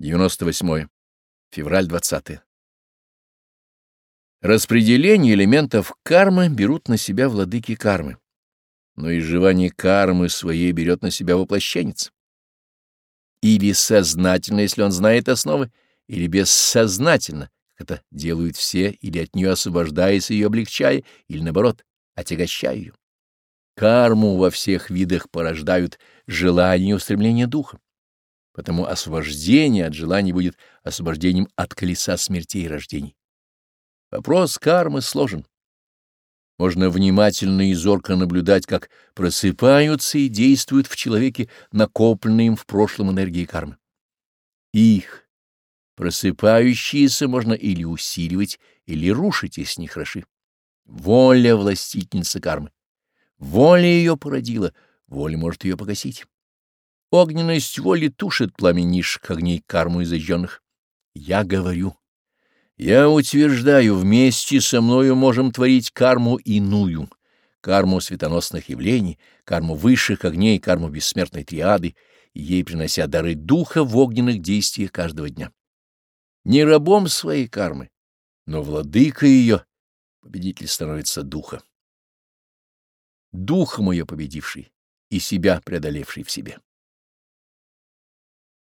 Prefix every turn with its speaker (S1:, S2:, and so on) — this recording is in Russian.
S1: 98. Февраль 20. Распределение элементов кармы берут на себя владыки кармы, но изживание кармы своей берет на себя воплощенец. Или сознательно, если он знает основы, или бессознательно, как это делают все, или от нее освобождаясь, ее облегчая, или наоборот, отягощая ее. Карму во всех видах порождают желание и устремление духа. Потому освобождение от желаний будет освобождением от колеса смертей и рождений. Вопрос кармы сложен. Можно внимательно и зорко наблюдать, как просыпаются и действуют в человеке накопленные им в прошлом энергии кармы. Их, просыпающиеся, можно или усиливать, или рушить, если не хороши. Воля властительница кармы. Воля ее породила, воля может ее погасить. Огненность воли тушит пламени огней карму изожженных. Я говорю. Я утверждаю, вместе со мною можем творить карму иную, карму светоносных явлений, карму высших огней, карму бессмертной триады, ей принося дары духа в огненных действиях каждого дня. Не рабом своей кармы, но владыка ее, победитель становится духа. дух ее победивший и себя преодолевший в себе.